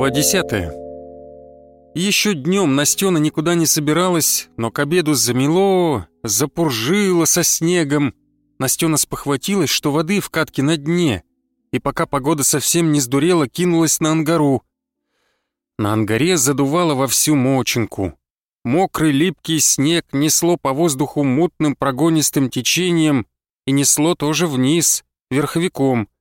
Глава 10. Еще днем Настена никуда не собиралась, но к обеду замело, запуржило со снегом. Настена спохватилась, что воды в катке на дне, и пока погода совсем не сдурела, кинулась на ангару. На ангаре задувало во всю моченку. Мокрый липкий снег несло по воздуху мутным прогонистым течением и несло тоже вниз, верховиком —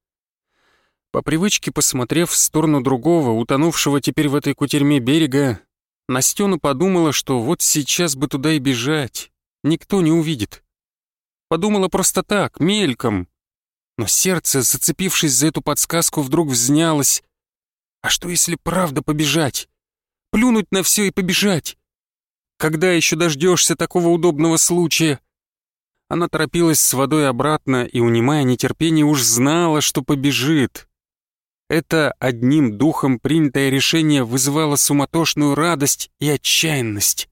по привычке, посмотрев в сторону другого, утонувшего теперь в этой кутерьме берега, Настена подумала, что вот сейчас бы туда и бежать, никто не увидит. Подумала просто так, мельком. Но сердце, зацепившись за эту подсказку, вдруг взнялось. А что если правда побежать? Плюнуть на все и побежать? Когда еще дождешься такого удобного случая? Она торопилась с водой обратно и, унимая нетерпение, уж знала, что побежит. Это одним духом принятое решение вызывало суматошную радость и отчаянность.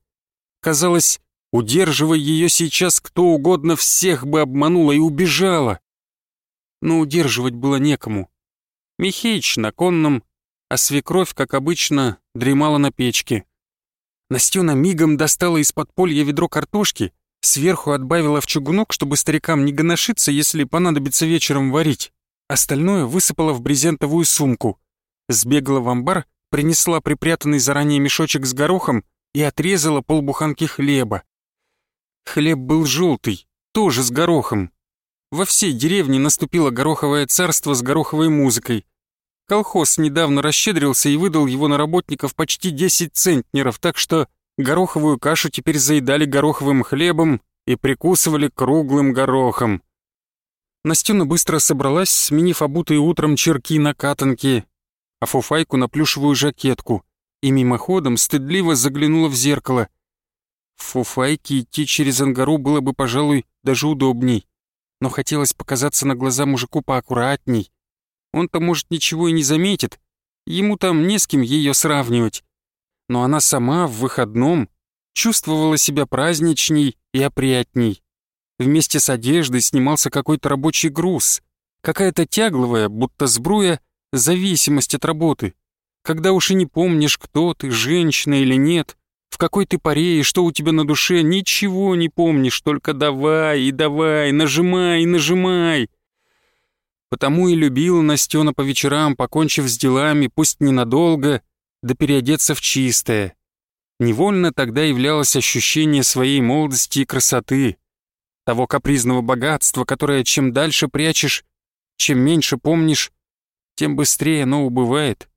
Казалось, удерживая ее сейчас, кто угодно всех бы обманула и убежала. Но удерживать было некому. Михеич на конном, а свекровь, как обычно, дремала на печке. Настена мигом достала из подполья ведро картошки, сверху отбавила в чугунок, чтобы старикам не гоношиться, если понадобится вечером варить остальное высыпала в брезентовую сумку, сбегала в амбар, принесла припрятанный заранее мешочек с горохом и отрезала полбуханки хлеба. Хлеб был желтый, тоже с горохом. Во всей деревне наступило гороховое царство с гороховой музыкой. Колхоз недавно расщедрился и выдал его на работников почти 10 центнеров, так что гороховую кашу теперь заедали гороховым хлебом и прикусывали круглым горохом. Настюна быстро собралась, сменив обутые утром черки на катанки, а фуфайку на плюшевую жакетку, и мимоходом стыдливо заглянула в зеркало. В фуфайке идти через ангару было бы, пожалуй, даже удобней, но хотелось показаться на глаза мужику поаккуратней. Он-то, может, ничего и не заметит, ему там не с кем ее сравнивать. Но она сама в выходном чувствовала себя праздничней и опрятней. Вместе с одеждой снимался какой-то рабочий груз. Какая-то тягловая, будто сбруя, зависимость от работы. Когда уж и не помнишь, кто ты, женщина или нет, в какой ты паре и что у тебя на душе, ничего не помнишь, только давай и давай, нажимай и нажимай. Потому и любил Настена по вечерам, покончив с делами, пусть ненадолго, да переодеться в чистое. Невольно тогда являлось ощущение своей молодости и красоты того капризного богатства, которое чем дальше прячешь, чем меньше помнишь, тем быстрее оно убывает.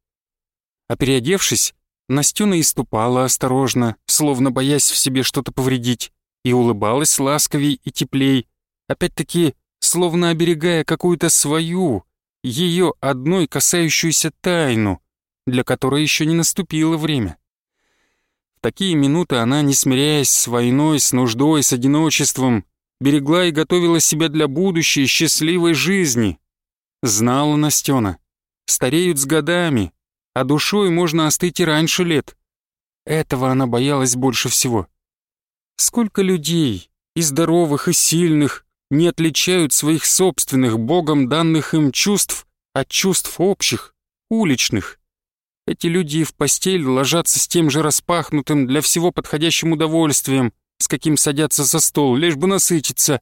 А переодевшись, Настюна и ступала осторожно, словно боясь в себе что-то повредить, и улыбалась ласковей и теплей, опять-таки, словно оберегая какую-то свою, ее одной касающуюся тайну, для которой еще не наступило время. В такие минуты она, не смиряясь с войной, с нуждой, с одиночеством, берегла и готовила себя для будущей счастливой жизни. Знала Настена. Стареют с годами, а душой можно остыть и раньше лет. Этого она боялась больше всего. Сколько людей, и здоровых, и сильных, не отличают своих собственных, Богом данных им чувств от чувств общих, уличных. Эти люди и в постель ложатся с тем же распахнутым для всего подходящим удовольствием, с каким садятся за стол, лишь бы насытиться.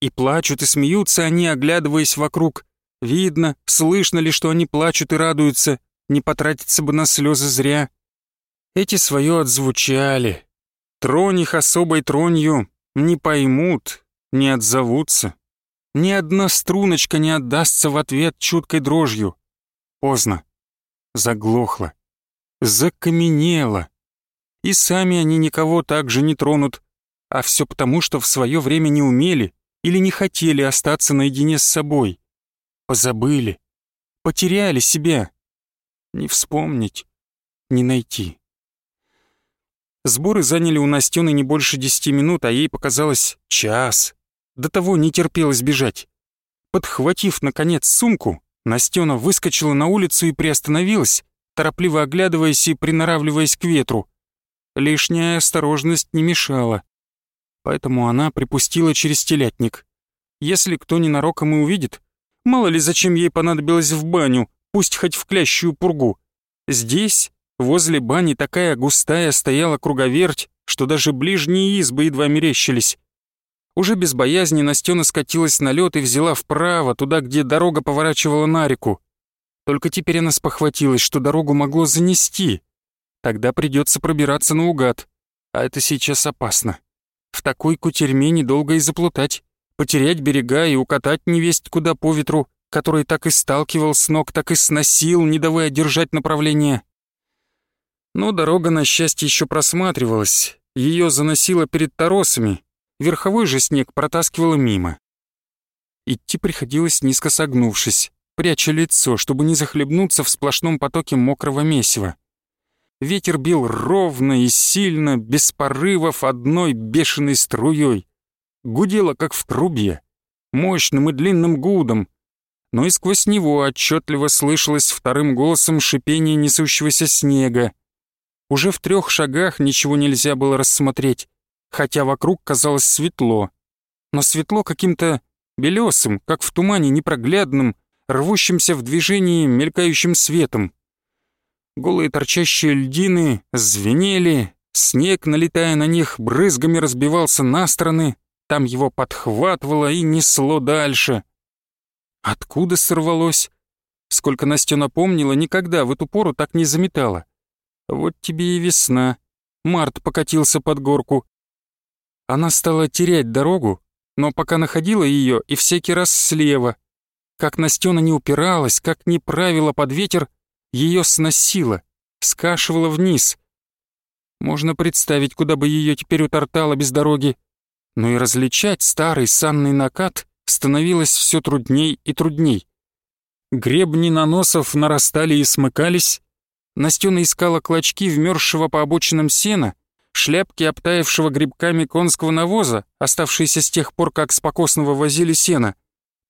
И плачут, и смеются они, оглядываясь вокруг. Видно, слышно ли, что они плачут и радуются, не потратиться бы на слезы зря. Эти свое отзвучали. Тронь их особой тронью не поймут, не отзовутся. Ни одна струночка не отдастся в ответ чуткой дрожью. Поздно. Заглохло. Закаменело и сами они никого так же не тронут, а все потому, что в свое время не умели или не хотели остаться наедине с собой. Позабыли, потеряли себя. Не вспомнить, не найти. Сборы заняли у Настены не больше десяти минут, а ей показалось час. До того не терпелось бежать. Подхватив, наконец, сумку, Настена выскочила на улицу и приостановилась, торопливо оглядываясь и приноравливаясь к ветру лишняя осторожность не мешала. Поэтому она припустила через телятник. Если кто ненароком и увидит, мало ли зачем ей понадобилось в баню, пусть хоть в клящую пургу. Здесь, возле бани, такая густая стояла круговерть, что даже ближние избы едва мерещились. Уже без боязни Настена скатилась на лед и взяла вправо, туда, где дорога поворачивала на реку. Только теперь она спохватилась, что дорогу могло занести, Тогда придется пробираться наугад. А это сейчас опасно. В такой кутерьме недолго и заплутать. Потерять берега и укатать невесть куда по ветру, который так и сталкивал с ног, так и сносил, не давая держать направление. Но дорога, на счастье, еще просматривалась. Ее заносило перед торосами. Верховой же снег протаскивало мимо. Идти приходилось низко согнувшись, пряча лицо, чтобы не захлебнуться в сплошном потоке мокрого месива. Ветер бил ровно и сильно, без порывов, одной бешеной струей. Гудело, как в трубе, мощным и длинным гудом, но и сквозь него отчетливо слышалось вторым голосом шипение несущегося снега. Уже в трех шагах ничего нельзя было рассмотреть, хотя вокруг казалось светло. Но светло каким-то белесым, как в тумане непроглядным, рвущимся в движении мелькающим светом. Голые торчащие льдины звенели, снег, налетая на них, брызгами разбивался на стороны, там его подхватывало и несло дальше. Откуда сорвалось? Сколько Настя помнила, никогда в эту пору так не заметала. Вот тебе и весна. Март покатился под горку. Она стала терять дорогу, но пока находила ее и всякий раз слева. Как Настена не упиралась, как не правила под ветер — ее сносило, скашивало вниз. Можно представить, куда бы ее теперь утортало без дороги. Но и различать старый санный накат становилось все трудней и трудней. Гребни наносов нарастали и смыкались. Настена искала клочки вмерзшего по обочинам сена, шляпки обтаявшего грибками конского навоза, оставшиеся с тех пор, как с покосного возили сена.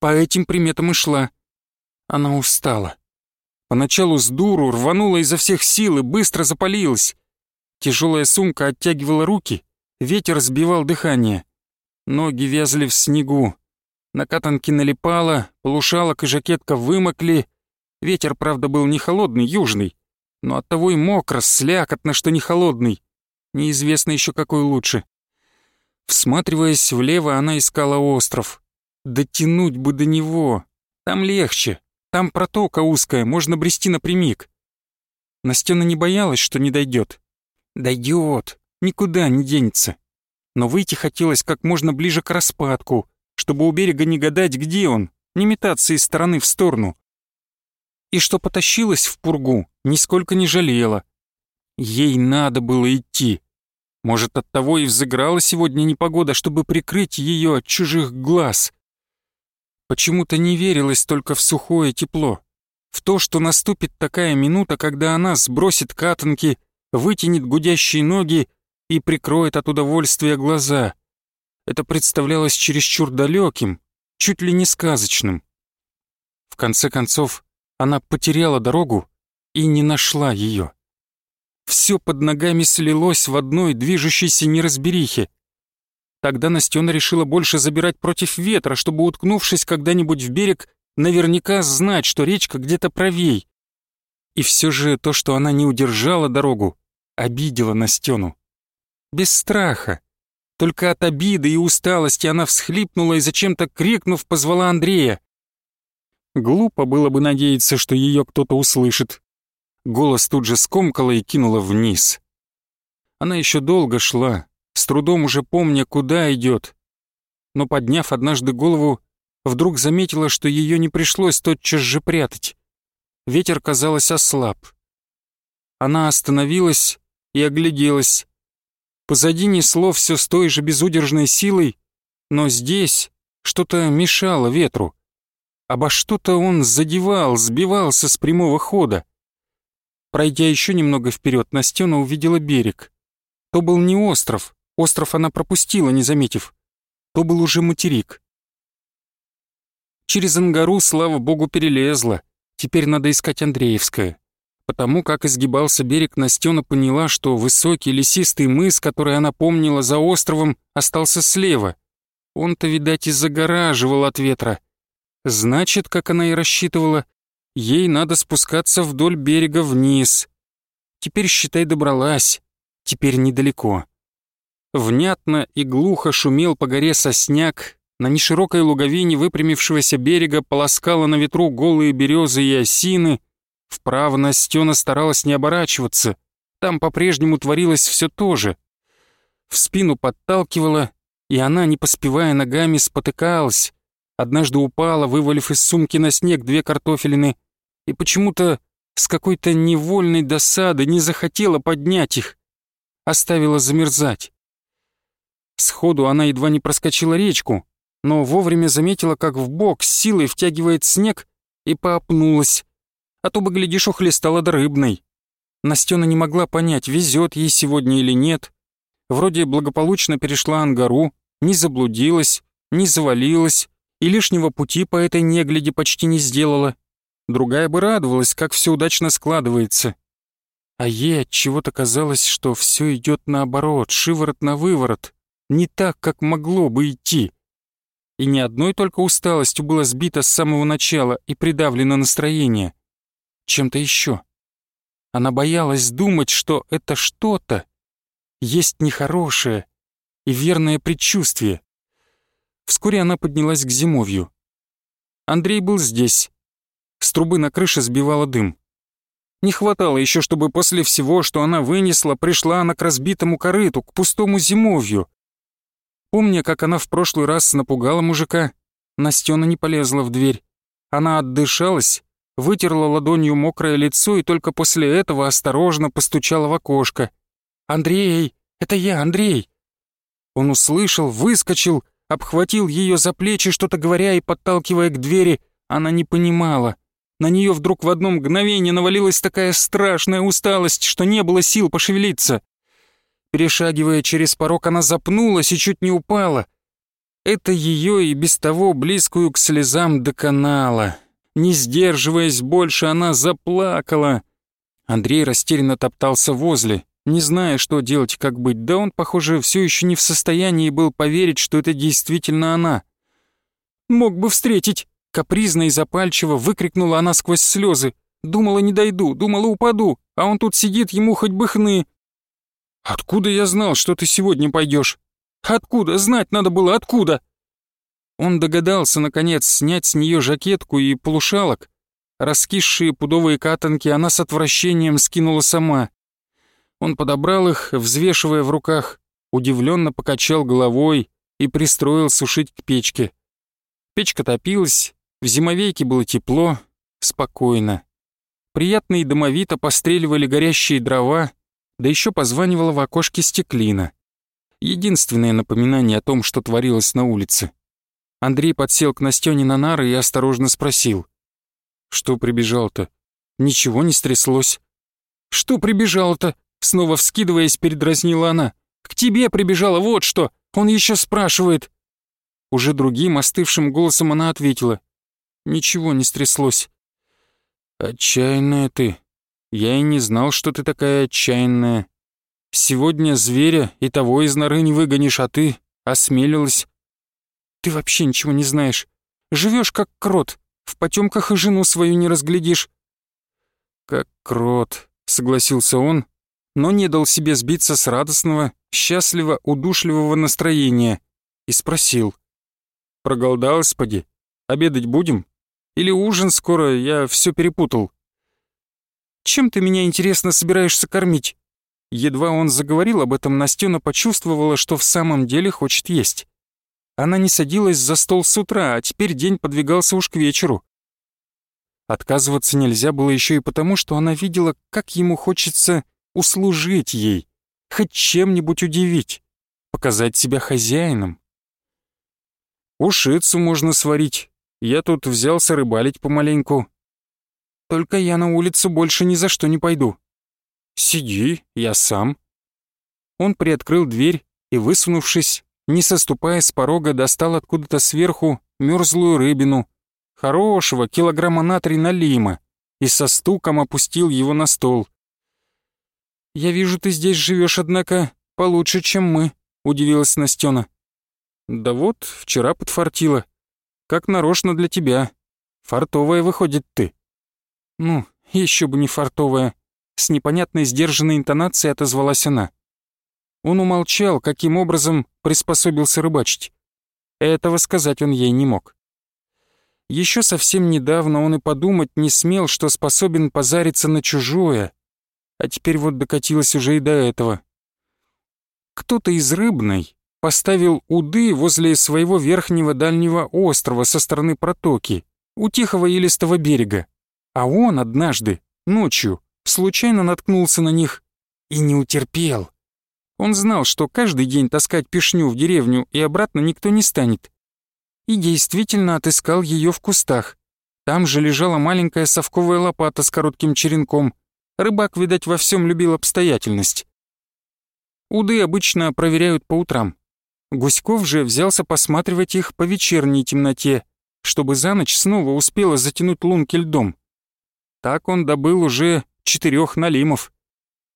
По этим приметам и шла. Она устала. Поначалу с дуру рванула изо всех сил и быстро запалилась. Тяжелая сумка оттягивала руки, ветер сбивал дыхание. Ноги вязли в снегу. На катанке налипала, полушалок и жакетка вымокли. Ветер, правда, был не холодный, южный, но оттого и мокро, слякотно, что не холодный. Неизвестно еще какой лучше. Всматриваясь влево, она искала остров. Дотянуть бы до него, там легче. Там протока узкая, можно брести напрямик. Настена не боялась, что не дойдет. Дойдет, никуда не денется. Но выйти хотелось как можно ближе к распадку, чтобы у берега не гадать, где он, не метаться из стороны в сторону. И что потащилась в пургу, нисколько не жалела. Ей надо было идти. Может, оттого и взыграла сегодня непогода, чтобы прикрыть ее от чужих глаз — Почему-то не верилось только в сухое тепло, в то, что наступит такая минута, когда она сбросит катанки, вытянет гудящие ноги и прикроет от удовольствия глаза. Это представлялось чересчур далеким, чуть ли не сказочным. В конце концов, она потеряла дорогу и не нашла ее. Все под ногами слилось в одной движущейся неразберихе. Тогда Настена решила больше забирать против ветра, чтобы, уткнувшись когда-нибудь в берег, наверняка знать, что речка где-то правей. И все же то, что она не удержала дорогу, обидела Настену. Без страха. Только от обиды и усталости она всхлипнула и зачем-то крикнув позвала Андрея. Глупо было бы надеяться, что ее кто-то услышит. Голос тут же скомкала и кинула вниз. Она еще долго шла, трудом уже помня, куда идет. Но подняв однажды голову, вдруг заметила, что ее не пришлось тотчас же прятать. Ветер, казалось, ослаб. Она остановилась и огляделась. Позади несло все с той же безудержной силой, но здесь что-то мешало ветру. Обо что-то он задевал, сбивался с прямого хода. Пройдя еще немного вперед, Настена увидела берег. То был не остров, Остров она пропустила, не заметив. То был уже материк. Через Ангару, слава богу, перелезла. Теперь надо искать Андреевское. Потому как изгибался берег, Настена поняла, что высокий лесистый мыс, который она помнила за островом, остался слева. Он-то, видать, и загораживал от ветра. Значит, как она и рассчитывала, ей надо спускаться вдоль берега вниз. Теперь, считай, добралась. Теперь недалеко внятно и глухо шумел по горе сосняк, на неширокой луговине выпрямившегося берега полоскала на ветру голые березы и осины. Вправо Настена старалась не оборачиваться. Там по-прежнему творилось все то же. В спину подталкивала, и она, не поспевая ногами, спотыкалась. Однажды упала, вывалив из сумки на снег две картофелины, и почему-то с какой-то невольной досады не захотела поднять их. Оставила замерзать. Сходу она едва не проскочила речку, но вовремя заметила, как в бок с силой втягивает снег и поопнулась. А то бы, глядишь, ухлестала до рыбной. Настена не могла понять, везет ей сегодня или нет. Вроде благополучно перешла ангару, не заблудилась, не завалилась и лишнего пути по этой негляде почти не сделала. Другая бы радовалась, как все удачно складывается. А ей от чего-то казалось, что все идет наоборот, шиворот на выворот не так, как могло бы идти. И не одной только усталостью было сбито с самого начала и придавлено настроение. Чем-то еще. Она боялась думать, что это что-то есть нехорошее и верное предчувствие. Вскоре она поднялась к зимовью. Андрей был здесь. С трубы на крыше сбивала дым. Не хватало еще, чтобы после всего, что она вынесла, пришла она к разбитому корыту, к пустому зимовью. Помня, как она в прошлый раз напугала мужика, Настена не полезла в дверь. Она отдышалась, вытерла ладонью мокрое лицо и только после этого осторожно постучала в окошко. «Андрей! Это я, Андрей!» Он услышал, выскочил, обхватил ее за плечи, что-то говоря и подталкивая к двери. Она не понимала. На нее вдруг в одно мгновение навалилась такая страшная усталость, что не было сил пошевелиться. Перешагивая через порог, она запнулась и чуть не упала. Это ее и без того близкую к слезам до канала. Не сдерживаясь больше, она заплакала. Андрей растерянно топтался возле, не зная, что делать и как быть. Да он, похоже, все еще не в состоянии был поверить, что это действительно она. «Мог бы встретить!» — капризно и запальчиво выкрикнула она сквозь слезы. «Думала, не дойду, думала, упаду, а он тут сидит, ему хоть бы хны, «Откуда я знал, что ты сегодня пойдешь? Откуда? Знать надо было, откуда?» Он догадался, наконец, снять с нее жакетку и полушалок. Раскисшие пудовые катанки она с отвращением скинула сама. Он подобрал их, взвешивая в руках, удивленно покачал головой и пристроил сушить к печке. Печка топилась, в зимовейке было тепло, спокойно. приятные и домовито постреливали горящие дрова, да еще позванивала в окошке стеклина. Единственное напоминание о том, что творилось на улице. Андрей подсел к Настёне на нары и осторожно спросил. «Что прибежал-то? Ничего не стряслось». «Что прибежал-то?» Снова вскидываясь, передразнила она. «К тебе прибежала, вот что! Он еще спрашивает!» Уже другим, остывшим голосом она ответила. «Ничего не стряслось». «Отчаянная ты», я и не знал, что ты такая отчаянная. Сегодня зверя и того из норы не выгонишь, а ты осмелилась. Ты вообще ничего не знаешь. Живешь как крот, в потемках и жену свою не разглядишь». «Как крот», — согласился он, но не дал себе сбиться с радостного, счастливо удушливого настроения и спросил. «Проголодалась, поди? Обедать будем? Или ужин скоро? Я все перепутал». Чем ты меня, интересно, собираешься кормить?» Едва он заговорил об этом, Настена почувствовала, что в самом деле хочет есть. Она не садилась за стол с утра, а теперь день подвигался уж к вечеру. Отказываться нельзя было еще и потому, что она видела, как ему хочется услужить ей, хоть чем-нибудь удивить, показать себя хозяином. «Ушицу можно сварить. Я тут взялся рыбалить помаленьку. Только я на улицу больше ни за что не пойду». «Сиди, я сам». Он приоткрыл дверь и, высунувшись, не соступая с порога, достал откуда-то сверху мерзлую рыбину, хорошего, килограмма на три налима, и со стуком опустил его на стол. «Я вижу, ты здесь живешь, однако, получше, чем мы», — удивилась Настена. «Да вот, вчера подфартило. Как нарочно для тебя. Фартовая выходит ты». «Ну, еще бы не фартовая!» С непонятной сдержанной интонацией отозвалась она. Он умолчал, каким образом приспособился рыбачить. Этого сказать он ей не мог. Еще совсем недавно он и подумать не смел, что способен позариться на чужое, а теперь вот докатилось уже и до этого. Кто-то из рыбной поставил уды возле своего верхнего дальнего острова со стороны протоки, у тихого илистого берега. А он однажды, ночью, случайно наткнулся на них и не утерпел. Он знал, что каждый день таскать пешню в деревню и обратно никто не станет. И действительно отыскал ее в кустах. Там же лежала маленькая совковая лопата с коротким черенком. Рыбак, видать, во всем любил обстоятельность. Уды обычно проверяют по утрам. Гуськов же взялся посматривать их по вечерней темноте, чтобы за ночь снова успела затянуть лунки льдом. Так он добыл уже четырех налимов.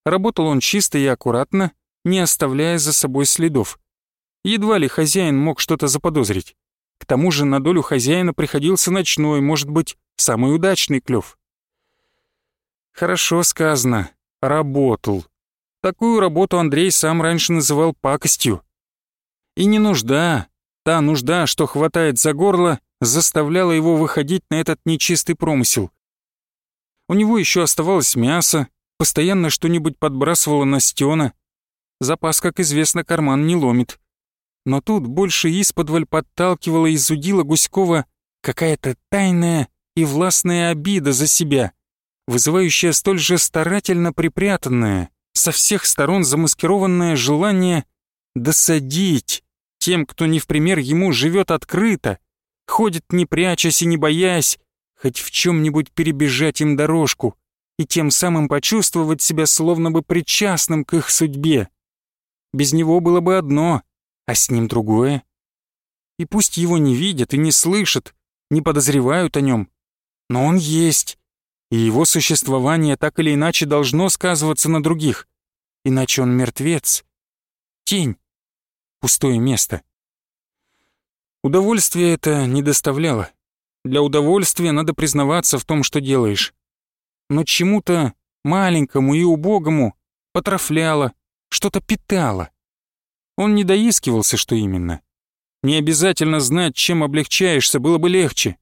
Работал он чисто и аккуратно, не оставляя за собой следов. Едва ли хозяин мог что-то заподозрить. К тому же на долю хозяина приходился ночной, может быть, самый удачный клев. Хорошо сказано. Работал. Такую работу Андрей сам раньше называл пакостью. И не нужда, та нужда, что хватает за горло, заставляла его выходить на этот нечистый промысел. У него еще оставалось мясо, постоянно что-нибудь подбрасывало на стена. Запас, как известно, карман не ломит. Но тут больше исподволь подталкивала и зудила Гуськова какая-то тайная и властная обида за себя, вызывающая столь же старательно припрятанное, со всех сторон замаскированное желание досадить тем, кто не в пример ему живет открыто, ходит не прячась и не боясь, хоть в чем-нибудь перебежать им дорожку и тем самым почувствовать себя словно бы причастным к их судьбе. Без него было бы одно, а с ним другое. И пусть его не видят и не слышат, не подозревают о нем, но он есть, и его существование так или иначе должно сказываться на других, иначе он мертвец, тень, пустое место. Удовольствие это не доставляло. Для удовольствия надо признаваться в том, что делаешь. Но чему-то маленькому и убогому потрафляло, что-то питало. Он не доискивался, что именно. Не обязательно знать, чем облегчаешься, было бы легче.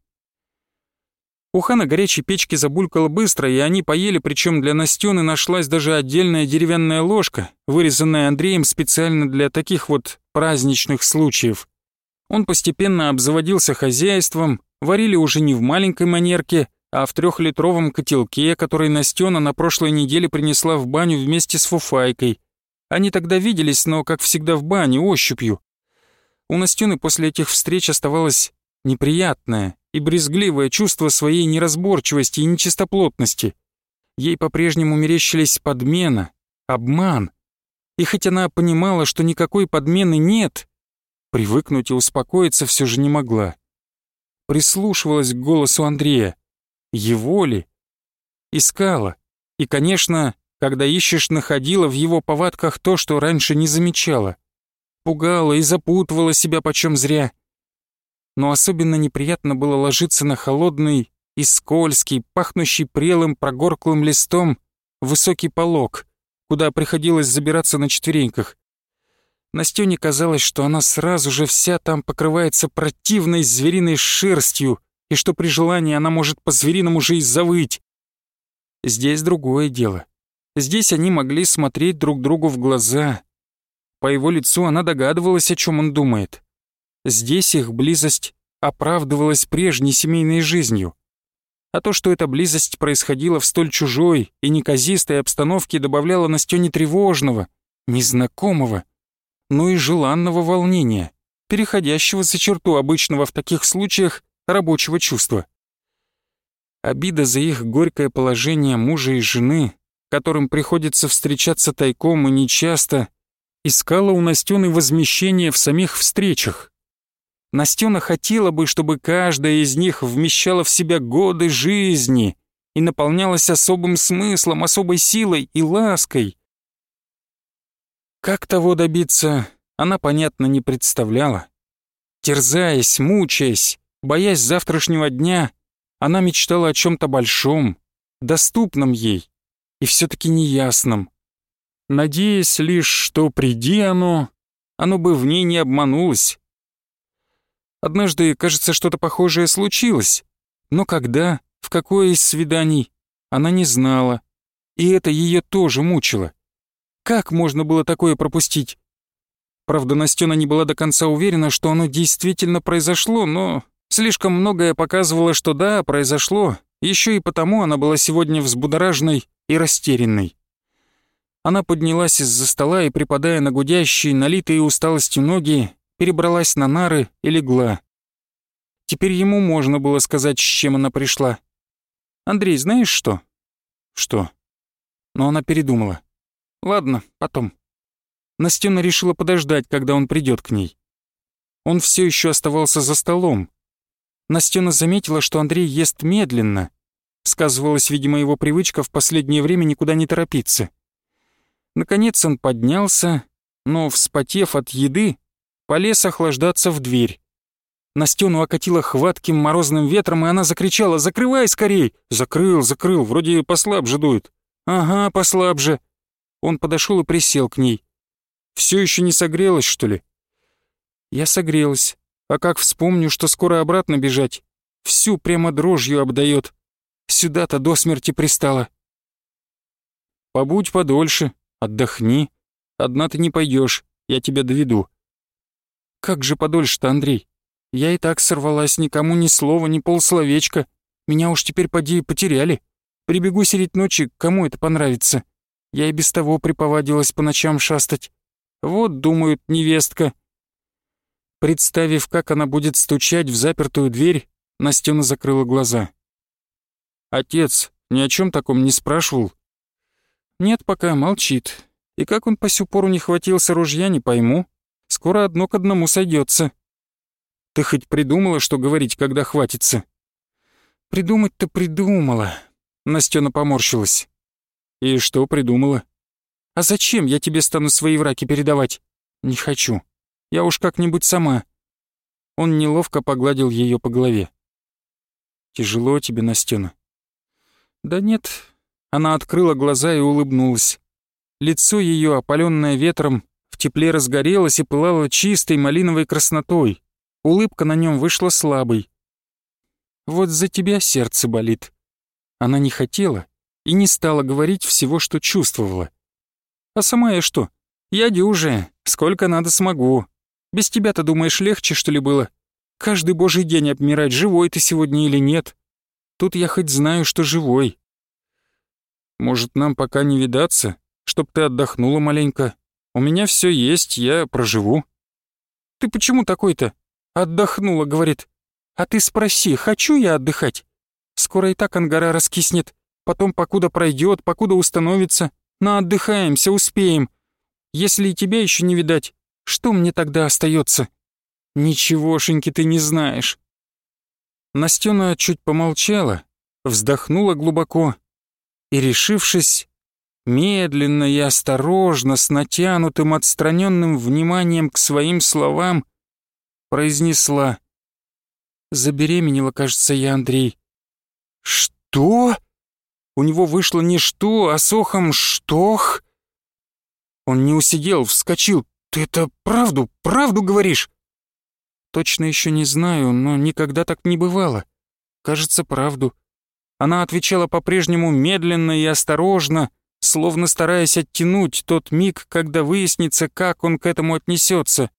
Уха на горячей печке забулькала быстро, и они поели, причем для Настены нашлась даже отдельная деревянная ложка, вырезанная Андреем специально для таких вот праздничных случаев. Он постепенно обзаводился хозяйством, варили уже не в маленькой манерке, а в трехлитровом котелке, который Настена на прошлой неделе принесла в баню вместе с фуфайкой. Они тогда виделись, но, как всегда, в бане, ощупью. У Настены после этих встреч оставалось неприятное и брезгливое чувство своей неразборчивости и нечистоплотности. Ей по-прежнему мерещились подмена, обман. И хоть она понимала, что никакой подмены нет, Привыкнуть и успокоиться все же не могла. Прислушивалась к голосу Андрея. Его ли? Искала. И, конечно, когда ищешь, находила в его повадках то, что раньше не замечала. Пугала и запутывала себя почем зря. Но особенно неприятно было ложиться на холодный и скользкий, пахнущий прелым прогорклым листом, высокий полог, куда приходилось забираться на четвереньках. Настюне казалось, что она сразу же вся там покрывается противной звериной шерстью, и что при желании она может по-звериному же и завыть. Здесь другое дело. Здесь они могли смотреть друг другу в глаза. По его лицу она догадывалась, о чём он думает. Здесь их близость оправдывалась прежней семейной жизнью. А то, что эта близость происходила в столь чужой и неказистой обстановке, добавляло Настёне тревожного, незнакомого, но и желанного волнения, переходящего за черту обычного в таких случаях рабочего чувства. Обида за их горькое положение мужа и жены, которым приходится встречаться тайком и нечасто, искала у Настены возмещение в самих встречах. Настена хотела бы, чтобы каждая из них вмещала в себя годы жизни и наполнялась особым смыслом, особой силой и лаской — как того добиться, она, понятно, не представляла. Терзаясь, мучаясь, боясь завтрашнего дня, она мечтала о чем то большом, доступном ей и все таки неясном. Надеясь лишь, что приди оно, оно бы в ней не обманулось. Однажды, кажется, что-то похожее случилось, но когда, в какое из свиданий, она не знала, и это ее тоже мучило. Как можно было такое пропустить? Правда, Настена не была до конца уверена, что оно действительно произошло, но слишком многое показывало, что да, произошло, еще и потому она была сегодня взбудораженной и растерянной. Она поднялась из-за стола и, припадая на гудящие, налитые усталостью ноги, перебралась на нары и легла. Теперь ему можно было сказать, с чем она пришла. «Андрей, знаешь что?» «Что?» Но она передумала. Ладно, потом. Настена решила подождать, когда он придет к ней. Он все еще оставался за столом. Настена заметила, что Андрей ест медленно. Сказывалась, видимо, его привычка в последнее время никуда не торопиться. Наконец он поднялся, но, вспотев от еды, полез охлаждаться в дверь. Настену окатило хватким морозным ветром, и она закричала «Закрывай скорей!» «Закрыл, закрыл, вроде послабже дует». «Ага, послабже. Он подошел и присел к ней. «Все еще не согрелась, что ли?» «Я согрелась. А как вспомню, что скоро обратно бежать, всю прямо дрожью обдает. Сюда-то до смерти пристала». «Побудь подольше, отдохни. Одна ты не пойдешь, я тебя доведу». «Как же подольше-то, Андрей? Я и так сорвалась, никому ни слова, ни полсловечка. Меня уж теперь поди потеряли. Прибегу середь ночи, кому это понравится?» Я и без того приповадилась по ночам шастать. Вот, думают, невестка. Представив, как она будет стучать в запертую дверь, Настена закрыла глаза. «Отец ни о чем таком не спрашивал?» «Нет, пока молчит. И как он по сю пору не хватился ружья, не пойму. Скоро одно к одному сойдется. «Ты хоть придумала, что говорить, когда хватится?» «Придумать-то придумала», — Настена поморщилась. «И что придумала?» «А зачем я тебе стану свои враки передавать?» «Не хочу. Я уж как-нибудь сама». Он неловко погладил ее по голове. «Тяжело тебе, на стену? «Да нет». Она открыла глаза и улыбнулась. Лицо ее, опаленное ветром, в тепле разгорелось и пылало чистой малиновой краснотой. Улыбка на нем вышла слабой. «Вот за тебя сердце болит». Она не хотела, и не стала говорить всего, что чувствовала. «А сама я что? Я дюже, сколько надо смогу. Без тебя-то, думаешь, легче, что ли, было? Каждый божий день обмирать, живой ты сегодня или нет. Тут я хоть знаю, что живой». «Может, нам пока не видаться, чтоб ты отдохнула маленько? У меня все есть, я проживу». «Ты почему такой-то?» «Отдохнула», — говорит. «А ты спроси, хочу я отдыхать? Скоро и так ангара раскиснет. Потом, покуда пройдет, покуда установится, на отдыхаемся, успеем. Если и тебя еще не видать, что мне тогда остается? Ничегошеньки ты не знаешь. Настена чуть помолчала, вздохнула глубоко и, решившись, медленно и осторожно, с натянутым отстраненным вниманием к своим словам, произнесла. «Забеременела, кажется, я, Андрей». «Что?» У него вышло не «что», а сохом «штох». Он не усидел, вскочил. «Ты это правду, правду говоришь?» «Точно еще не знаю, но никогда так не бывало. Кажется, правду». Она отвечала по-прежнему медленно и осторожно, словно стараясь оттянуть тот миг, когда выяснится, как он к этому отнесется.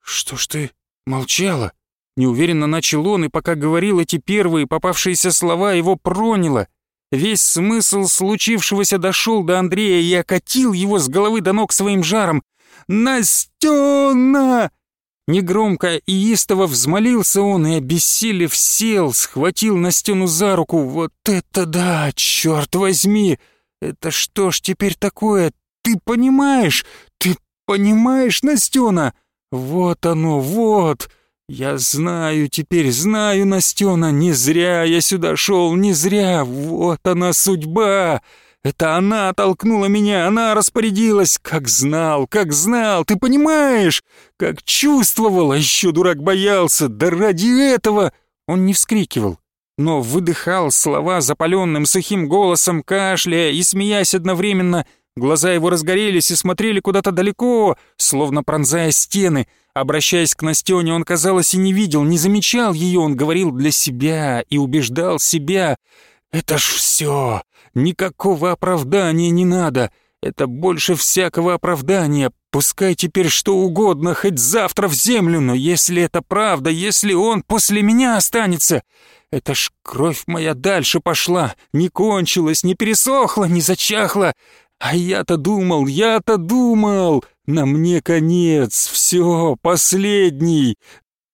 «Что ж ты молчала?» Неуверенно начал он, и пока говорил эти первые попавшиеся слова, его проняло. Весь смысл случившегося дошел до Андрея и окатил его с головы до ног своим жаром. «Настена!» Негромко и истово взмолился он и, обессилев, сел, схватил Настену за руку. «Вот это да, черт возьми! Это что ж теперь такое? Ты понимаешь? Ты понимаешь, Настена? Вот оно, вот! «Я знаю теперь, знаю, Настена, не зря я сюда шел, не зря, вот она судьба!» Это она толкнула меня, она распорядилась. Как знал, как знал, ты понимаешь? Как чувствовал, а еще дурак боялся. Да ради этого он не вскрикивал, но выдыхал слова запаленным сухим голосом, кашляя и смеясь одновременно. Глаза его разгорелись и смотрели куда-то далеко, словно пронзая стены — Обращаясь к Настене, он, казалось, и не видел, не замечал ее, он говорил для себя и убеждал себя. «Это ж все! Никакого оправдания не надо! Это больше всякого оправдания! Пускай теперь что угодно, хоть завтра в землю, но если это правда, если он после меня останется, это ж кровь моя дальше пошла, не кончилась, не пересохла, не зачахла. А я-то думал, я-то думал! На мне конец, все, последний!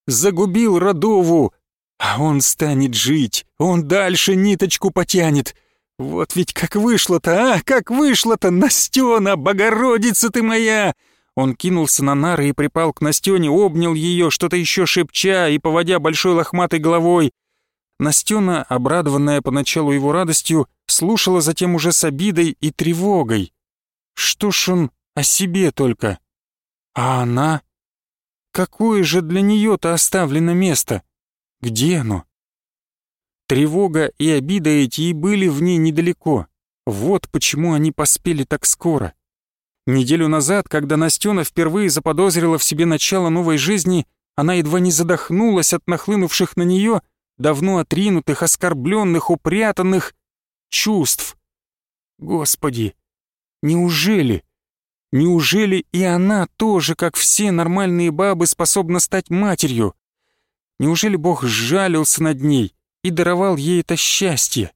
Загубил Родову, а он станет жить, он дальше ниточку потянет. Вот ведь как вышло-то, а, как вышло-то, Настена, Богородица ты моя!» Он кинулся на нары и припал к Настене, обнял ее, что-то еще шепча и поводя большой лохматой головой. Настена, обрадованная поначалу его радостью, слушала затем уже с обидой и тревогой. Что ж он о себе только? А она? Какое же для нее-то оставлено место? Где оно? Тревога и обида эти и были в ней недалеко. Вот почему они поспели так скоро. Неделю назад, когда Настена впервые заподозрила в себе начало новой жизни, она едва не задохнулась от нахлынувших на нее давно отринутых, оскорбленных, упрятанных чувств. Господи, неужели? Неужели и она тоже, как все нормальные бабы, способна стать матерью? Неужели Бог сжалился над ней и даровал ей это счастье?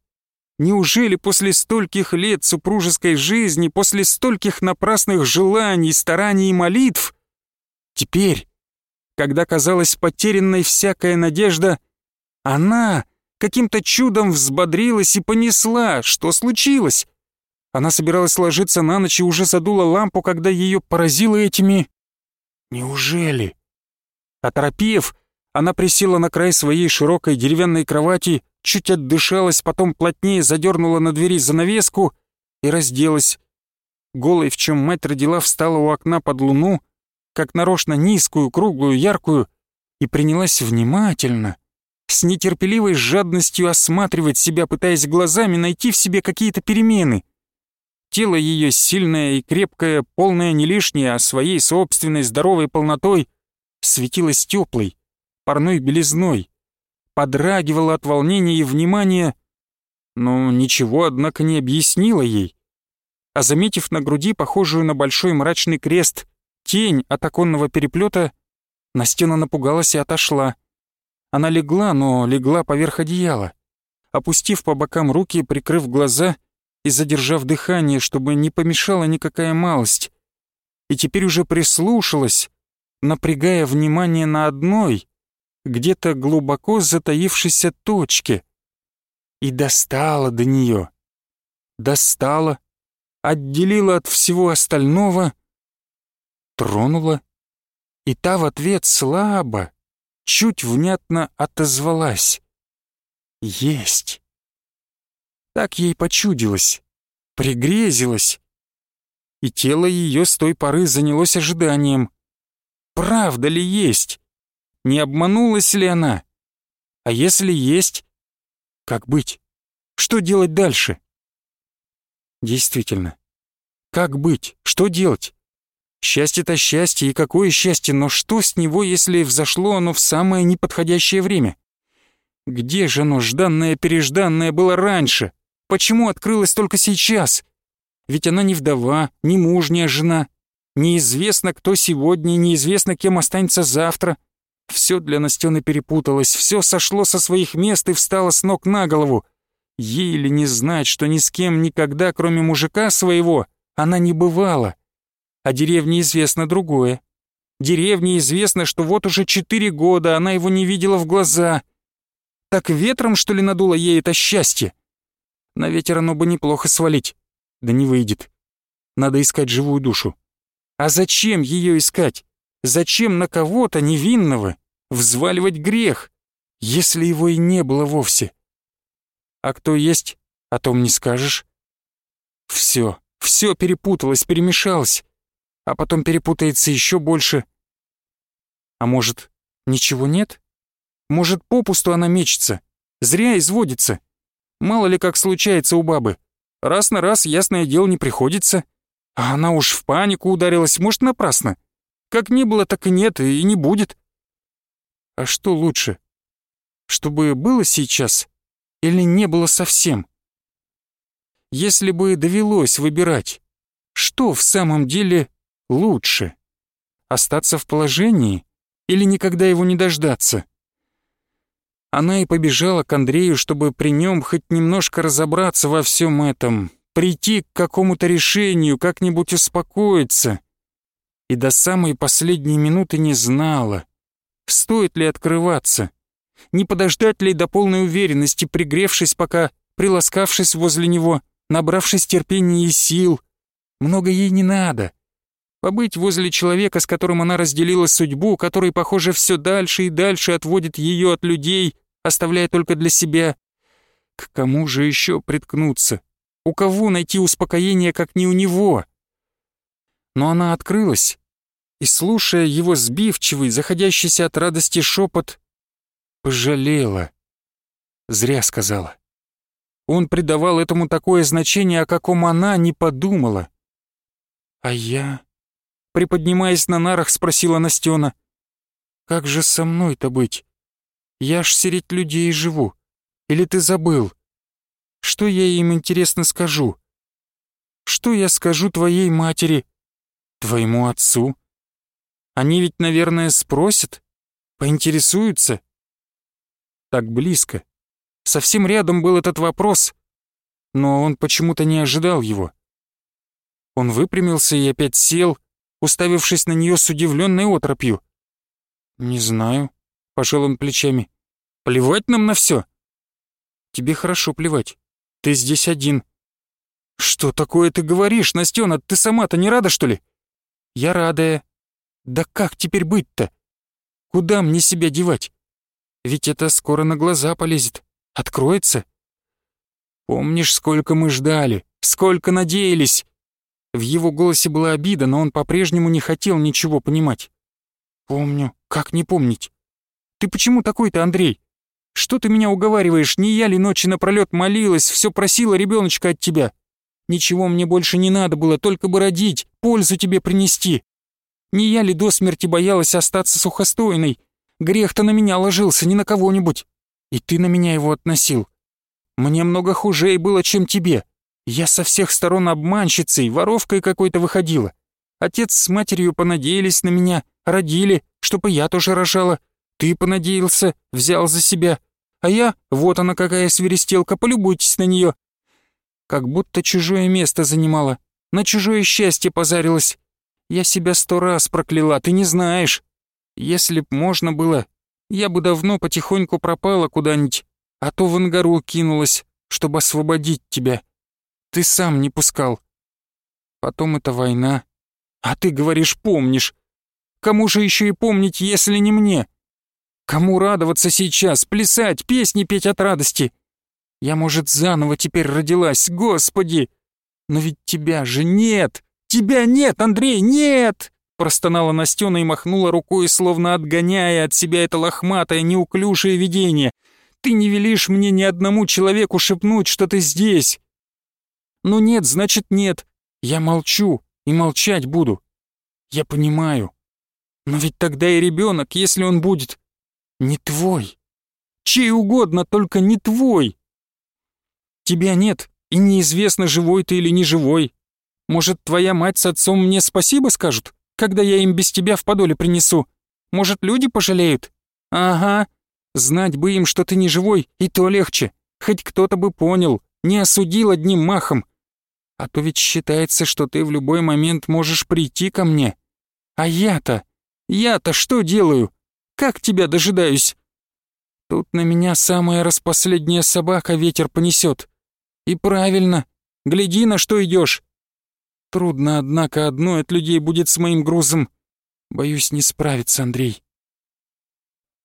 Неужели после стольких лет супружеской жизни, после стольких напрасных желаний, стараний и молитв, теперь, когда казалась потерянной всякая надежда, она каким-то чудом взбодрилась и понесла, что случилось. Она собиралась ложиться на ночь и уже задула лампу, когда ее поразило этими... Неужели? А Оторопев, она присела на край своей широкой деревянной кровати, чуть отдышалась, потом плотнее задернула на двери занавеску и разделась. Голой, в чем мать родила, встала у окна под луну, как нарочно низкую, круглую, яркую, и принялась внимательно, с нетерпеливой жадностью осматривать себя, пытаясь глазами найти в себе какие-то перемены. Тело ее сильное и крепкое, полное не лишнее, а своей собственной здоровой полнотой, светилось теплой, парной белизной, подрагивало от волнения и внимания, но ничего, однако, не объяснило ей. А заметив на груди похожую на большой мрачный крест тень от оконного переплета, Настена напугалась и отошла — она легла, но легла поверх одеяла. Опустив по бокам руки, прикрыв глаза и задержав дыхание, чтобы не помешала никакая малость. И теперь уже прислушалась, напрягая внимание на одной, где-то глубоко затаившейся точке. И достала до нее. Достала, отделила от всего остального, тронула. И та в ответ слабо, чуть внятно отозвалась. «Есть!» Так ей почудилось, пригрезилось, и тело ее с той поры занялось ожиданием. Правда ли есть? Не обманулась ли она? А если есть, как быть? Что делать дальше? Действительно, как быть? Что делать? Счастье-то счастье, и какое счастье, но что с него, если взошло оно в самое неподходящее время? Где же оно, жданное-пережданное, было раньше? Почему открылось только сейчас? Ведь она не вдова, не мужняя жена. Неизвестно, кто сегодня, неизвестно, кем останется завтра. Все для Настены перепуталось, все сошло со своих мест и встало с ног на голову. Ей ли не знать, что ни с кем никогда, кроме мужика своего, она не бывала. А о деревне известно другое. Деревне известно, что вот уже четыре года она его не видела в глаза. Так ветром, что ли, надуло ей это счастье? На ветер оно бы неплохо свалить. Да не выйдет. Надо искать живую душу. А зачем ее искать? Зачем на кого-то невинного взваливать грех, если его и не было вовсе? А кто есть, о том не скажешь. Все, все перепуталось, перемешалось а потом перепутается еще больше. А может, ничего нет? Может, попусту она мечется? Зря изводится. Мало ли как случается у бабы. Раз на раз ясное дело не приходится. А она уж в панику ударилась, может, напрасно. Как не было, так и нет, и не будет. А что лучше? Чтобы было сейчас или не было совсем? Если бы довелось выбирать, что в самом деле лучше? Остаться в положении или никогда его не дождаться? Она и побежала к Андрею, чтобы при нем хоть немножко разобраться во всем этом, прийти к какому-то решению, как-нибудь успокоиться. И до самой последней минуты не знала, стоит ли открываться, не подождать ли до полной уверенности, пригревшись пока, приласкавшись возле него, набравшись терпения и сил. Много ей не надо побыть возле человека, с которым она разделила судьбу, который, похоже, все дальше и дальше отводит ее от людей, оставляя только для себя. К кому же еще приткнуться? У кого найти успокоение, как не у него? Но она открылась, и, слушая его сбивчивый, заходящийся от радости шепот, пожалела. Зря сказала. Он придавал этому такое значение, о каком она не подумала. А я приподнимаясь на нарах, спросила Настена. «Как же со мной-то быть? Я ж сереть людей живу. Или ты забыл? Что я им, интересно, скажу? Что я скажу твоей матери? Твоему отцу? Они ведь, наверное, спросят, поинтересуются?» Так близко. Совсем рядом был этот вопрос, но он почему-то не ожидал его. Он выпрямился и опять сел, уставившись на нее с удивленной отропью. «Не знаю», — пожал он плечами. «Плевать нам на все. «Тебе хорошо плевать. Ты здесь один». «Что такое ты говоришь, Настена? Ты сама-то не рада, что ли?» «Я радая. Да как теперь быть-то? Куда мне себя девать? Ведь это скоро на глаза полезет. Откроется?» «Помнишь, сколько мы ждали, сколько надеялись?» В его голосе была обида, но он по-прежнему не хотел ничего понимать. «Помню. Как не помнить? Ты почему такой-то, Андрей? Что ты меня уговариваешь? Не я ли ночи напролёт молилась, все просила ребеночка от тебя? Ничего мне больше не надо было, только бы родить, пользу тебе принести. Не я ли до смерти боялась остаться сухостойной? Грех-то на меня ложился, не на кого-нибудь. И ты на меня его относил. Мне много хуже и было, чем тебе. Я со всех сторон обманщицей, воровкой какой-то выходила. Отец с матерью понадеялись на меня, родили, чтобы я тоже рожала. Ты понадеялся, взял за себя. А я, вот она какая свиристелка, полюбуйтесь на нее. Как будто чужое место занимала, на чужое счастье позарилась. Я себя сто раз прокляла, ты не знаешь. Если б можно было, я бы давно потихоньку пропала куда-нибудь, а то в ангару кинулась, чтобы освободить тебя. Ты сам не пускал. Потом это война. А ты говоришь, помнишь. Кому же еще и помнить, если не мне? Кому радоваться сейчас, плясать, песни петь от радости? Я, может, заново теперь родилась, господи! Но ведь тебя же нет! Тебя нет, Андрей, нет! Простонала Настена и махнула рукой, словно отгоняя от себя это лохматое, неуклюжее видение. «Ты не велишь мне ни одному человеку шепнуть, что ты здесь! Ну нет, значит нет. Я молчу и молчать буду. Я понимаю. Но ведь тогда и ребенок, если он будет не твой. Чей угодно, только не твой. Тебя нет, и неизвестно, живой ты или не живой. Может, твоя мать с отцом мне спасибо скажут, когда я им без тебя в подоле принесу? Может, люди пожалеют? Ага. Знать бы им, что ты не живой, и то легче. Хоть кто-то бы понял не осудил одним махом. А то ведь считается, что ты в любой момент можешь прийти ко мне. А я-то, я-то что делаю? Как тебя дожидаюсь? Тут на меня самая распоследняя собака ветер понесет. И правильно, гляди, на что идешь. Трудно, однако, одной от людей будет с моим грузом. Боюсь не справиться, Андрей.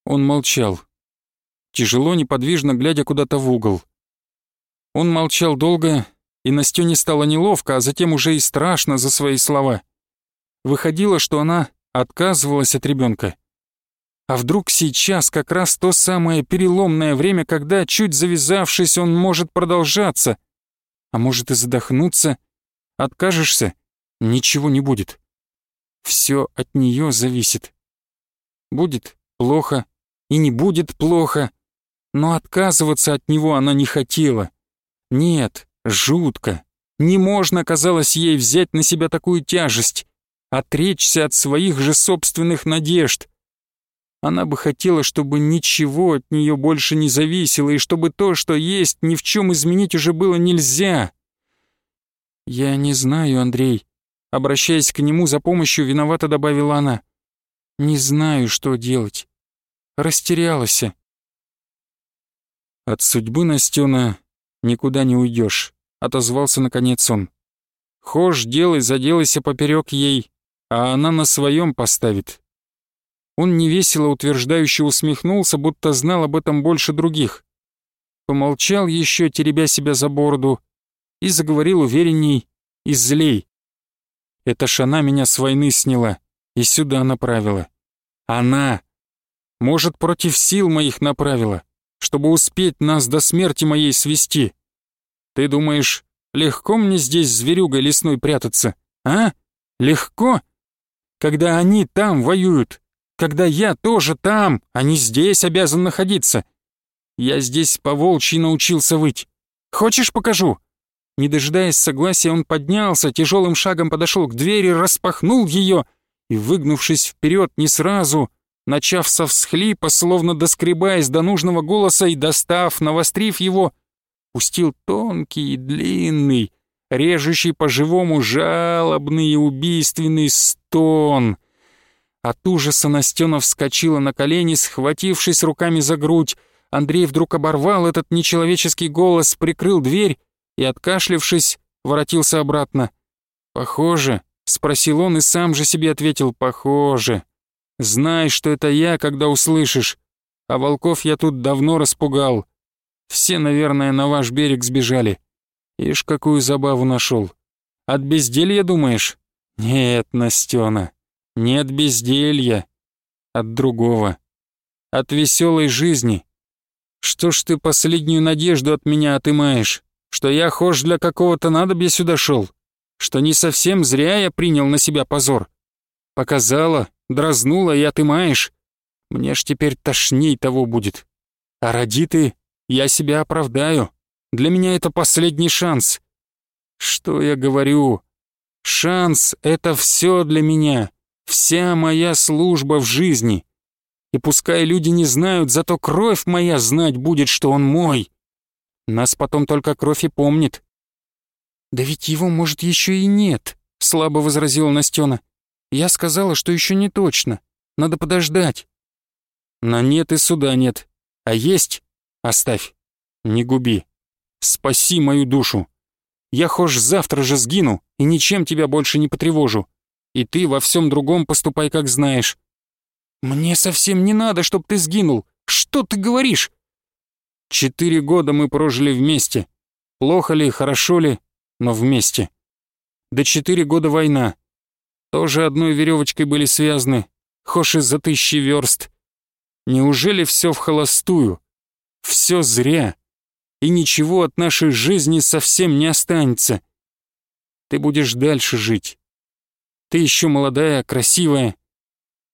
Он молчал, тяжело неподвижно глядя куда-то в угол. Он молчал долго, и Настёне стало неловко, а затем уже и страшно за свои слова. Выходило, что она отказывалась от ребенка. А вдруг сейчас как раз то самое переломное время, когда, чуть завязавшись, он может продолжаться, а может и задохнуться? Откажешься — ничего не будет. Все от нее зависит. Будет плохо и не будет плохо, но отказываться от него она не хотела. Нет, жутко. Не можно, казалось ей, взять на себя такую тяжесть, отречься от своих же собственных надежд. Она бы хотела, чтобы ничего от нее больше не зависело, и чтобы то, что есть, ни в чем изменить уже было нельзя. «Я не знаю, Андрей», — обращаясь к нему за помощью, виновато добавила она. «Не знаю, что делать. Растерялась». От судьбы Настена никуда не уйдешь, отозвался наконец он. «Хошь, делай, заделайся поперек ей, а она на своем поставит». Он невесело утверждающе усмехнулся, будто знал об этом больше других. Помолчал еще, теребя себя за бороду, и заговорил уверенней и злей. «Это ж она меня с войны сняла и сюда направила. Она! Может, против сил моих направила чтобы успеть нас до смерти моей свести. Ты думаешь, легко мне здесь зверюгой лесной прятаться, а? Легко? Когда они там воюют, когда я тоже там, а не здесь обязан находиться. Я здесь по волчьи научился выть. Хочешь, покажу?» Не дожидаясь согласия, он поднялся, тяжелым шагом подошел к двери, распахнул ее и, выгнувшись вперед не сразу, начав со всхлипа, словно доскребаясь до нужного голоса и достав, навострив его, пустил тонкий и длинный, режущий по-живому жалобный и убийственный стон. От ужаса Настена вскочила на колени, схватившись руками за грудь. Андрей вдруг оборвал этот нечеловеческий голос, прикрыл дверь и, откашлившись, воротился обратно. «Похоже», — спросил он и сам же себе ответил «похоже». Знай, что это я, когда услышишь. А волков я тут давно распугал. Все, наверное, на ваш берег сбежали. Ишь, какую забаву нашел. От безделья, думаешь? Нет, Настена, не от безделья. От другого. От веселой жизни. Что ж ты последнюю надежду от меня отымаешь? Что я хож для какого-то надобья сюда шел? Что не совсем зря я принял на себя позор? показала, дразнула и отымаешь. Мне ж теперь тошней того будет. А роди ты, я себя оправдаю. Для меня это последний шанс. Что я говорю? Шанс — это все для меня, вся моя служба в жизни. И пускай люди не знают, зато кровь моя знать будет, что он мой. Нас потом только кровь и помнит. «Да ведь его, может, еще и нет», — слабо возразила Настена. Я сказала, что еще не точно. Надо подождать. На нет и суда нет. А есть? Оставь. Не губи. Спаси мою душу. Я хошь завтра же сгину и ничем тебя больше не потревожу. И ты во всем другом поступай, как знаешь. Мне совсем не надо, чтоб ты сгинул. Что ты говоришь? Четыре года мы прожили вместе. Плохо ли, хорошо ли, но вместе. До четыре года война. Тоже одной веревочкой были связаны, хоши за тысячи верст. Неужели все в холостую? Все зря. И ничего от нашей жизни совсем не останется. Ты будешь дальше жить. Ты еще молодая, красивая.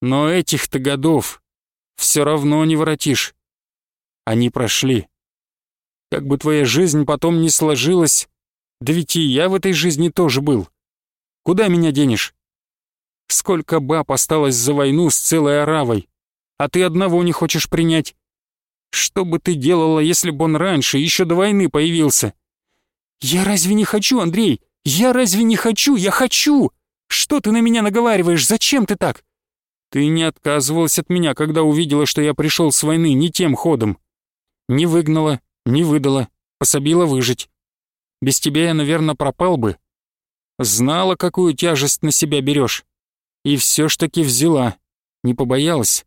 Но этих-то годов все равно не воротишь. Они прошли. Как бы твоя жизнь потом не сложилась, да ведь и я в этой жизни тоже был. Куда меня денешь? Сколько баб осталось за войну с целой оравой, а ты одного не хочешь принять? Что бы ты делала, если бы он раньше, еще до войны появился? Я разве не хочу, Андрей? Я разве не хочу? Я хочу! Что ты на меня наговариваешь? Зачем ты так? Ты не отказывалась от меня, когда увидела, что я пришел с войны не тем ходом. Не выгнала, не выдала, пособила выжить. Без тебя я, наверное, пропал бы. Знала, какую тяжесть на себя берешь. И все ж таки взяла. Не побоялась.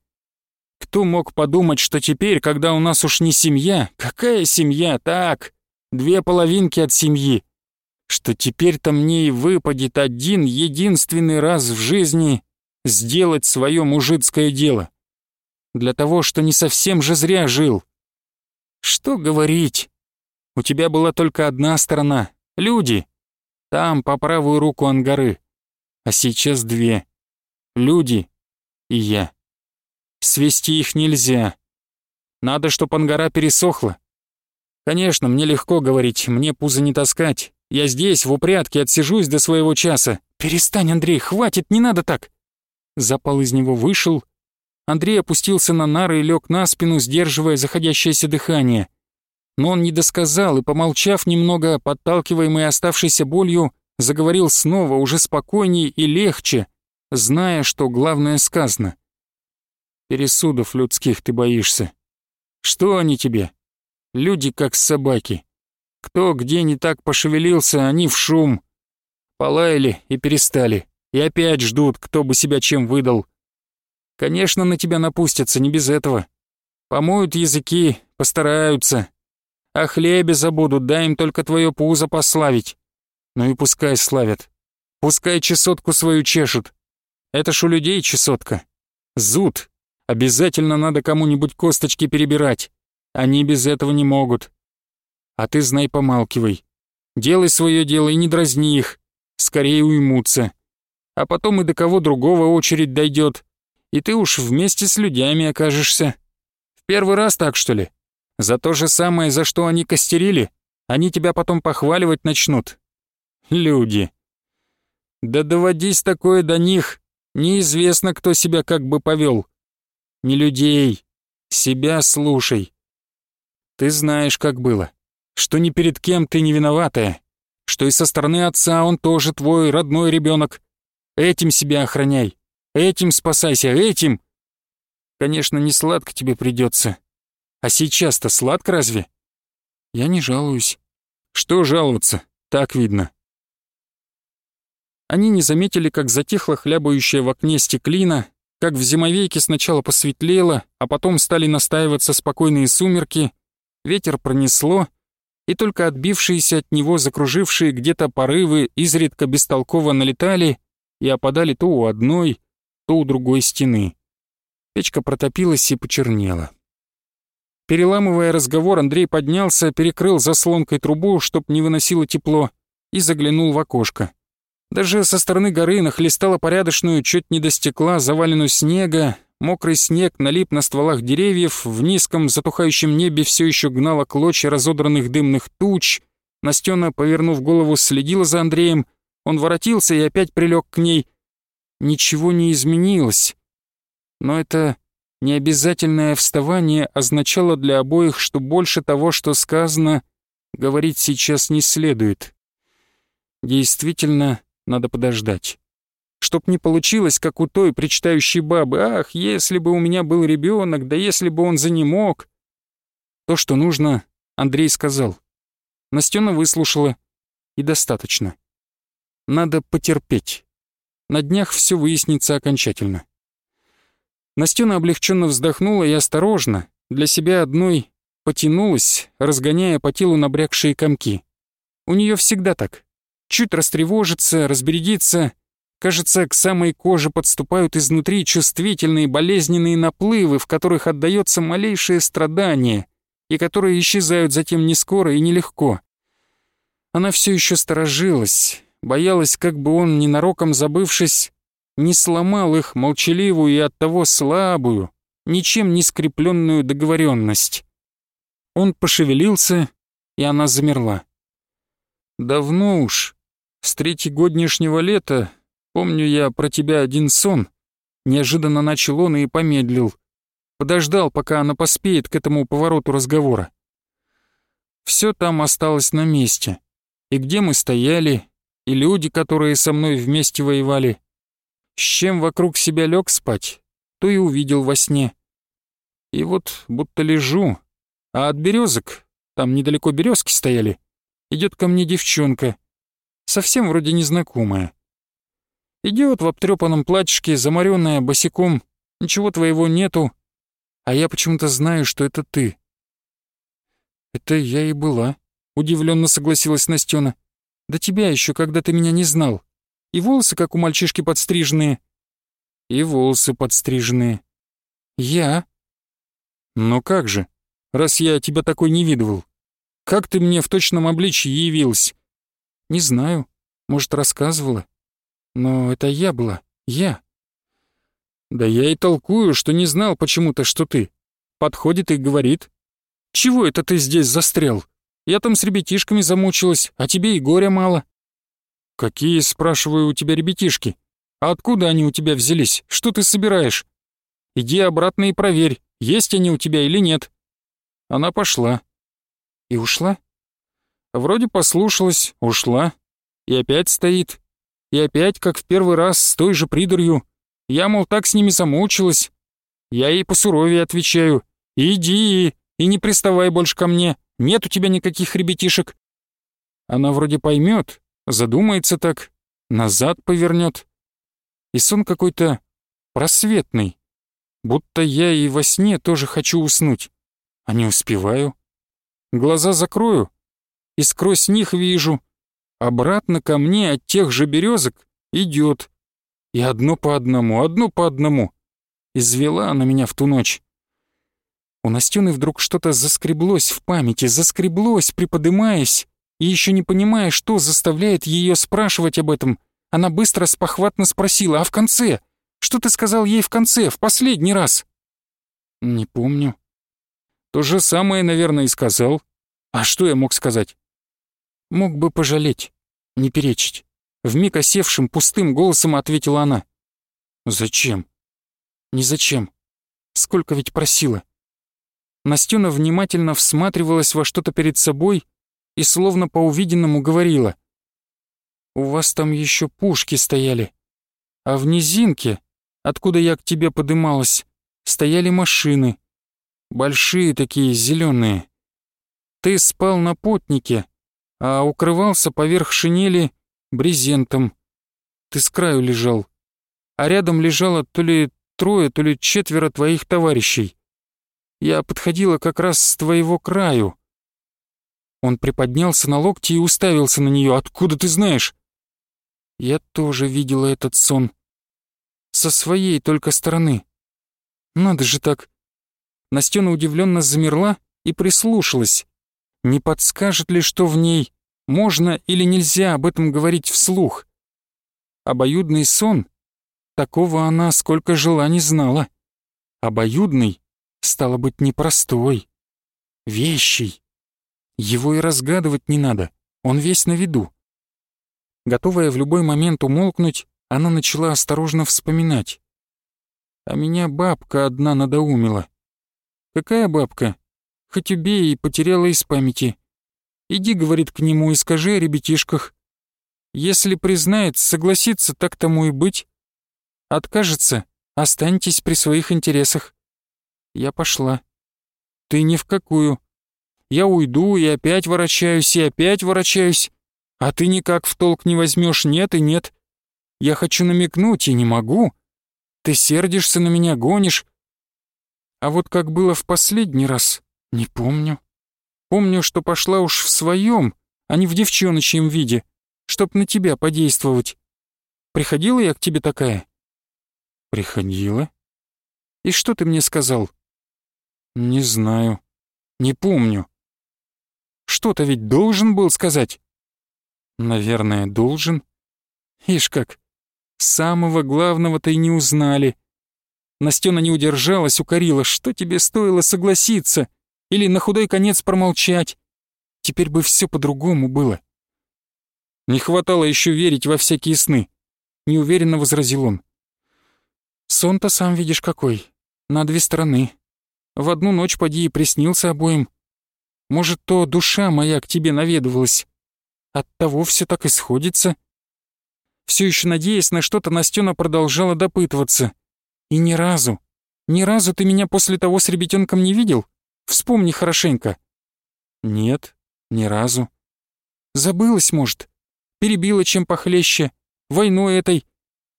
Кто мог подумать, что теперь, когда у нас уж не семья, какая семья, так, две половинки от семьи, что теперь-то мне и выпадет один единственный раз в жизни сделать свое мужицкое дело. Для того, что не совсем же зря жил. Что говорить? У тебя была только одна сторона — люди. Там, по правую руку ангары. А сейчас две люди и я. Свести их нельзя. Надо, чтоб ангара пересохла. Конечно, мне легко говорить, мне пузо не таскать. Я здесь, в упрятке, отсижусь до своего часа. Перестань, Андрей, хватит, не надо так. Запал из него вышел. Андрей опустился на нары и лег на спину, сдерживая заходящееся дыхание. Но он не досказал и, помолчав немного, подталкиваемый оставшейся болью, заговорил снова, уже спокойнее и легче — зная, что главное сказано. Пересудов людских ты боишься. Что они тебе? Люди как собаки. Кто где не так пошевелился, они в шум. Полаяли и перестали. И опять ждут, кто бы себя чем выдал. Конечно, на тебя напустятся, не без этого. Помоют языки, постараются. О хлебе забудут, дай им только твое пузо пославить. Ну и пускай славят. Пускай чесотку свою чешут. Это ж у людей чесотка. Зуд. Обязательно надо кому-нибудь косточки перебирать. Они без этого не могут. А ты, знай, помалкивай. Делай свое дело и не дразни их. Скорее уймутся. А потом и до кого другого очередь дойдет. И ты уж вместе с людьми окажешься. В первый раз так, что ли? За то же самое, за что они костерили, они тебя потом похваливать начнут. Люди. Да доводись такое до них, Неизвестно, кто себя как бы повел. Не людей. Себя слушай. Ты знаешь, как было. Что ни перед кем ты не виноватая. Что и со стороны отца он тоже твой родной ребенок. Этим себя охраняй. Этим спасайся, этим. Конечно, не сладко тебе придется. А сейчас-то сладко разве? Я не жалуюсь. Что жаловаться? Так видно они не заметили, как затихла хлябающая в окне стеклина, как в зимовейке сначала посветлело, а потом стали настаиваться спокойные сумерки, ветер пронесло, и только отбившиеся от него закружившие где-то порывы изредка бестолково налетали и опадали то у одной, то у другой стены. Печка протопилась и почернела. Переламывая разговор, Андрей поднялся, перекрыл заслонкой трубу, чтоб не выносило тепло, и заглянул в окошко. Даже со стороны горы нахлестало порядочную, чуть не до стекла, заваленную снега. Мокрый снег налип на стволах деревьев, в низком затухающем небе все еще гнало клочья разодранных дымных туч. Настена, повернув голову, следила за Андреем. Он воротился и опять прилег к ней. Ничего не изменилось. Но это необязательное вставание означало для обоих, что больше того, что сказано, говорить сейчас не следует. Действительно, надо подождать. Чтоб не получилось, как у той причитающей бабы, «Ах, если бы у меня был ребенок, да если бы он за ним мог. То, что нужно, Андрей сказал. Настена выслушала. И достаточно. Надо потерпеть. На днях все выяснится окончательно. Настена облегченно вздохнула и осторожно, для себя одной, потянулась, разгоняя по телу набрякшие комки. У нее всегда так. Чуть растревожится, разберегится. Кажется, к самой коже подступают изнутри чувствительные болезненные наплывы, в которых отдается малейшее страдание, и которые исчезают затем не скоро и нелегко. Она все еще сторожилась, боялась, как бы он, ненароком забывшись, не сломал их молчаливую и оттого слабую, ничем не скрепленную договоренность. Он пошевелился, и она замерла. Давно уж, с третьегоднешнего лета помню я про тебя один сон. Неожиданно начал он и помедлил. Подождал, пока она поспеет к этому повороту разговора. Все там осталось на месте. И где мы стояли, и люди, которые со мной вместе воевали. С чем вокруг себя лег спать, то и увидел во сне. И вот будто лежу, а от березок, там недалеко березки стояли, идет ко мне девчонка — совсем вроде незнакомая. Идет в обтрепанном платьишке, заморенная, босиком, ничего твоего нету, а я почему-то знаю, что это ты. Это я и была, удивленно согласилась Настена. Да тебя еще, когда ты меня не знал. И волосы, как у мальчишки, подстриженные. И волосы подстриженные. Я? Но как же, раз я тебя такой не видывал? Как ты мне в точном обличье явилась? Не знаю. Может, рассказывала. Но это я была. Я. Да я и толкую, что не знал почему-то, что ты. Подходит и говорит. Чего это ты здесь застрял? Я там с ребятишками замучилась, а тебе и горя мало. Какие, спрашиваю, у тебя ребятишки? А откуда они у тебя взялись? Что ты собираешь? Иди обратно и проверь, есть они у тебя или нет. Она пошла. И ушла? Вроде послушалась, ушла. И опять стоит. И опять, как в первый раз, с той же придурью. Я, мол, так с ними замучилась. Я ей посуровее отвечаю. «Иди и не приставай больше ко мне. Нет у тебя никаких ребятишек». Она вроде поймет, задумается так, назад повернет. И сон какой-то просветный. Будто я и во сне тоже хочу уснуть, а не успеваю. Глаза закрою, и сквозь них вижу. Обратно ко мне от тех же березок идет. И одно по одному, одно по одному. Извела она меня в ту ночь. У Настены вдруг что-то заскреблось в памяти, заскреблось, приподымаясь, и еще не понимая, что заставляет ее спрашивать об этом, она быстро спохватно спросила, а в конце? Что ты сказал ей в конце, в последний раз? Не помню. То же самое, наверное, и сказал. А что я мог сказать? Мог бы пожалеть, не перечить. Вмиг осевшим, пустым голосом ответила она. «Зачем?» «Не зачем. Сколько ведь просила?» Настюна внимательно всматривалась во что-то перед собой и словно по увиденному говорила. «У вас там еще пушки стояли, а в низинке, откуда я к тебе подымалась, стояли машины. Большие такие, зеленые. Ты спал на потнике, а укрывался поверх шинели брезентом. Ты с краю лежал, а рядом лежало то ли трое, то ли четверо твоих товарищей. Я подходила как раз с твоего краю». Он приподнялся на локти и уставился на нее. «Откуда ты знаешь?» «Я тоже видела этот сон. Со своей только стороны. Надо же так». Настена удивленно замерла и прислушалась. Не подскажет ли, что в ней можно или нельзя об этом говорить вслух? Обоюдный сон? Такого она сколько жила не знала. Обоюдный, стало быть, непростой. Вещий. Его и разгадывать не надо, он весь на виду. Готовая в любой момент умолкнуть, она начала осторожно вспоминать. А меня бабка одна надоумила. Какая бабка? Хоть убей, и потеряла из памяти. Иди, говорит, к нему и скажи о ребятишках. Если признает, согласится, так тому и быть. Откажется, останьтесь при своих интересах. Я пошла. Ты ни в какую. Я уйду и опять ворочаюсь, и опять ворочаюсь. А ты никак в толк не возьмешь, нет и нет. Я хочу намекнуть и не могу. Ты сердишься на меня, гонишь. А вот как было в последний раз, «Не помню. Помню, что пошла уж в своем, а не в девчоночьем виде, чтоб на тебя подействовать. Приходила я к тебе такая?» «Приходила. И что ты мне сказал?» «Не знаю. Не помню. Что-то ведь должен был сказать?» «Наверное, должен. Ишь как, самого главного-то и не узнали». Настена не удержалась, укорила. «Что тебе стоило согласиться?» Или на худой конец промолчать. Теперь бы все по-другому было. Не хватало еще верить во всякие сны, неуверенно возразил он. Сон-то сам видишь какой, на две стороны. В одну ночь поди и приснился обоим. Может, то душа моя к тебе наведывалась. От того все так и сходится. Все еще надеясь на что-то, Настена продолжала допытываться. И ни разу, ни разу ты меня после того с ребятенком не видел? Вспомни хорошенько». «Нет, ни разу». «Забылась, может? Перебила чем похлеще? Войной этой?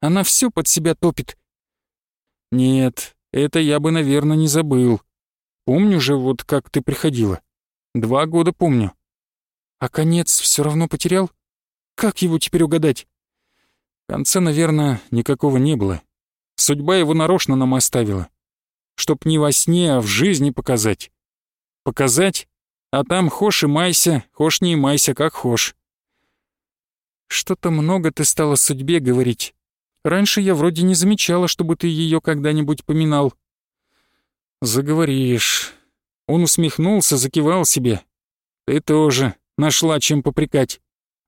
Она все под себя топит». «Нет, это я бы, наверное, не забыл. Помню же, вот как ты приходила. Два года помню». «А конец все равно потерял? Как его теперь угадать?» Конца, наверное, никакого не было. Судьба его нарочно нам оставила. Чтоб не во сне, а в жизни показать показать, а там хошь и майся, хошь не и майся, как хошь. Что-то много ты стала судьбе говорить. Раньше я вроде не замечала, чтобы ты ее когда-нибудь поминал. Заговоришь. Он усмехнулся, закивал себе. Ты тоже нашла чем попрекать.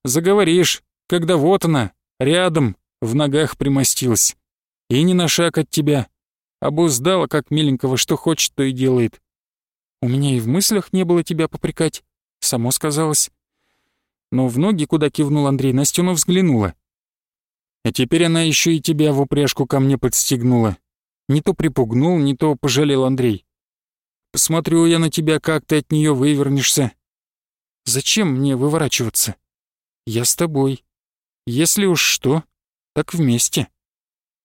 Заговоришь, когда вот она, рядом, в ногах примостилась. И не на шаг от тебя. Обуздала, как миленького, что хочет, то и делает. У меня и в мыслях не было тебя попрекать. Само сказалось. Но в ноги, куда кивнул Андрей, Настена взглянула. А теперь она еще и тебя в упряжку ко мне подстегнула. Не то припугнул, не то пожалел Андрей. Посмотрю я на тебя, как ты от нее вывернешься. Зачем мне выворачиваться? Я с тобой. Если уж что, так вместе.